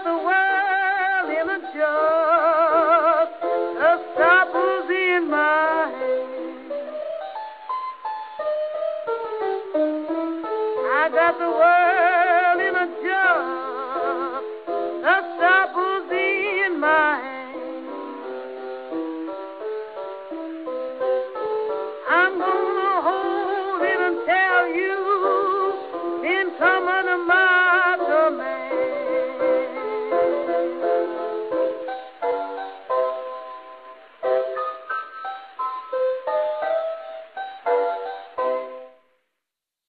I got the world in a jug. The apples in my hand. I got the world in a jug. The apples in my hand. I'm gonna